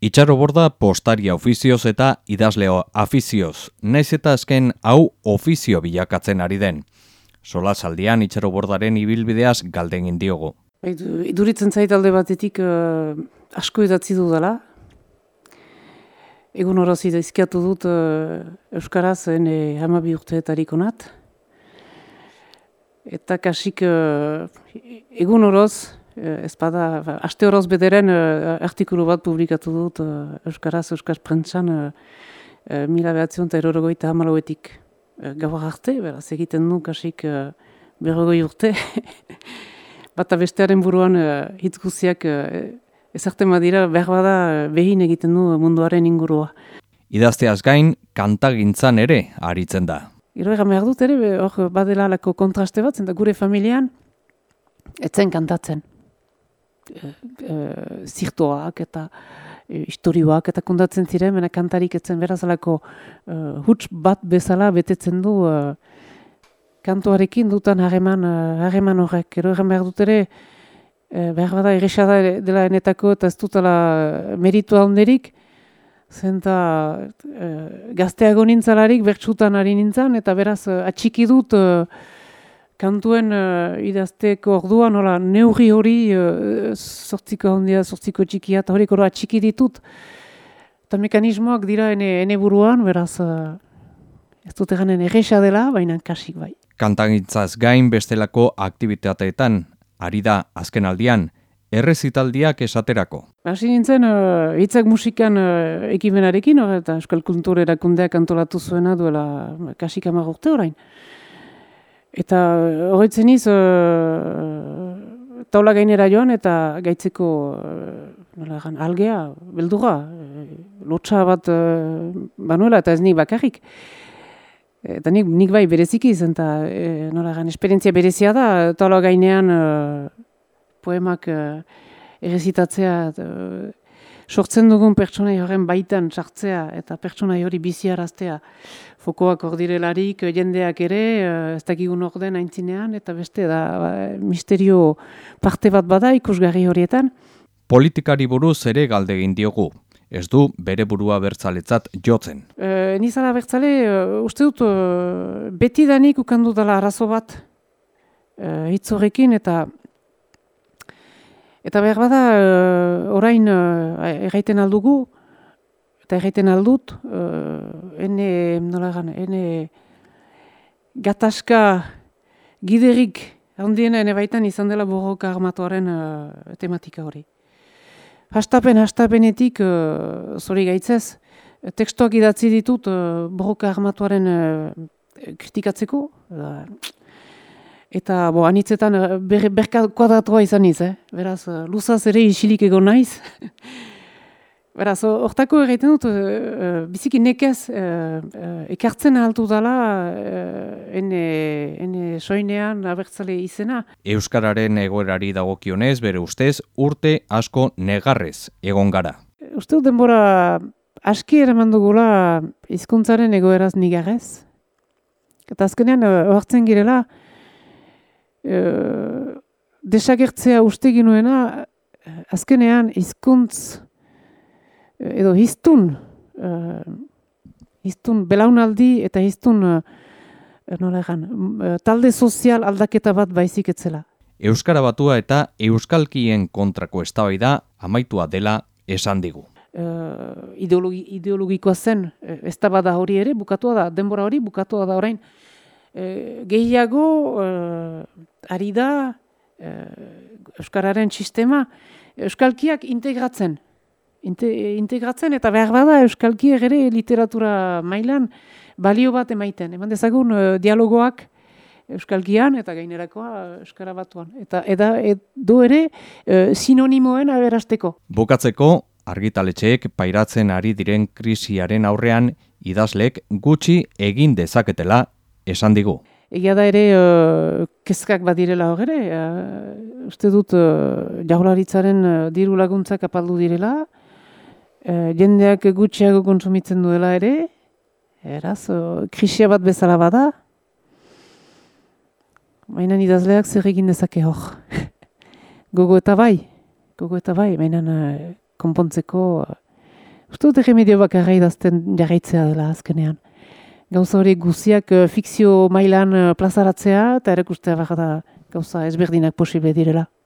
Itxaro borda postaria ofizioz eta idazleo afizioz, naiz eta azken hau ofizio bilakatzen ari den. Sola saldian itxaro bordaren ibilbideaz galden indiogu. Iduritzen zait alde batetik uh, asko edatzi dudala. Egun horoz izkiatu dut uh, Euskaraz ene hamabi urteetarik onat. Eta kasik uh, egun horoz, ez bada, aste horoz bederen uh, artikulu bat publikatu dut uh, Euskaraz, Euskaz prentsan uh, mila behatzion eta erorogoita hamalauetik gauar arte, beraz egiten du kasik berrogoi urte. bata bestearen buruan hitz guziak uh, ezarte madira behar bada behin egiten du munduaren ingurua. Idazteaz gain, kantagintzan ere aritzen da. Iro egan behar dut ere, hor badela alako kontraste bat, zenta gure familian, etzen kantatzen. E, e, zirtoak eta e, historioak eta kontatzen ziren, mena kantarik etzen beraz alako huts bat bezala betetzen du kantuarekin dutan hageman, uh, hageman horrek. Ero egan behar dut ere, uh, behar bada egisada dela enetako eta ez dutela meritu handerik, zenta uh, gazteago nintzalarik bertsutan ari nintzen, eta beraz atxiki dut uh, kantuen uh, idazteko orduan, nola, neurri hori uh, sortziko handia, sortziko txikia, eta horiek atxiki ditut. Eta mekanismoak dira ene, ene buruan, beraz, uh, ez dut eganen egisa dela, baina kasik bai kantagintzaz gain bestelako aktibitateetan, ari da azken aldian, errezitaldiak esaterako. Hasi nintzen, uh, hitzak musikan uh, ekimenarekin, uh, eta Euskal Kultur erakundeak antolatu zuena duela kasik amagurte orain. Eta horretzen iz, uh, taula gainera joan eta gaitzeko uh, algea, beldura, uh, lotxa bat uh, banuela eta ez ni bakarrik. Eta nik, nik bai bereziki izan, eta e, esperientzia berezia da, talo gainean e, poemak e, errezitatzea, sortzen dugun pertsonai horren baitan sartzea, eta pertsonai hori biziaraztea. Fokoak ordirelarik, jendeak ere, e, ez dakigun orden aintzinean, eta beste da, ba, misterio parte bat bada ikusgarri horietan. Politikari buruz ere galdegin diogu ez du bere burua bertzaletzat jotzen. E, nizala bertzale, uste dut, beti danik ukandu dela arazo bat uh, hitzorekin eta eta behar bada uh, orain uh, erraiten aldugu eta erraiten aldut uh, ene, nola gan, ene gatazka giderik handiena ene baitan izan dela borroka armatuaren uh, tematika hori. Hastapen, hastapenetik, uh, zori gaitzez, tekstoak idatzi ditut uh, borroka armatuaren uh, kritikatzeko. Uh, eta, bo, anitzetan, ber, berka kuadratua izan iz, eh? beraz, uh, luzaz ere isilik egon naiz. Beraz, hortako egiten dut, uh, biziki nekez, uh, uh, ekartzen altu dela, uh, ene, ene soinean abertzale izena. Euskararen egoerari dagokionez, bere ustez, urte asko negarrez egon gara. Uste denbora aski eraman dugula hizkuntzaren egoeraz nigarrez. Eta azkenean, ohartzen girela, uh, desagertzea uste ginuena, azkenean hizkuntz edo hiztun, uh, hiztun belaunaldi eta hiztun uh, nola egan, uh, talde sozial aldaketa bat baizik etzela. Euskara batua eta euskalkien kontrako eztabaida amaitua dela esan digu. Uh, ideologi, ideologikoa zen ez da hori ere, bukatua da, denbora hori bukatua da orain. Uh, gehiago uh, ari da Euskararen sistema Euskalkiak integratzen, integratzen eta behar bada euskalki ere literatura mailan balio bat emaiten. Eman dezagun uh, dialogoak euskalkian eta gainerakoa euskara batuan. Eta eda edo ere uh, sinonimoen aberasteko. Bokatzeko argitaletxeek pairatzen ari diren krisiaren aurrean idazlek gutxi egin dezaketela esan digu. Egia da ere uh, kezkak badirela hor uh, uste dut uh, jaularitzaren uh, diru laguntzak apaldu direla, e, jendeak gutxiago konsumitzen duela ere, eraz, o, krisia bat bezala bada, baina idazleak zer egin dezake hor. gogo eta bai, gogo eta bai, baina konpontzeko Uste dut remedio bakarra idazten jarraitzea dela azkenean. Gauza hori guziak uh, fikzio mailan uh, plazaratzea eta erakustea da gauza ezberdinak posible direla.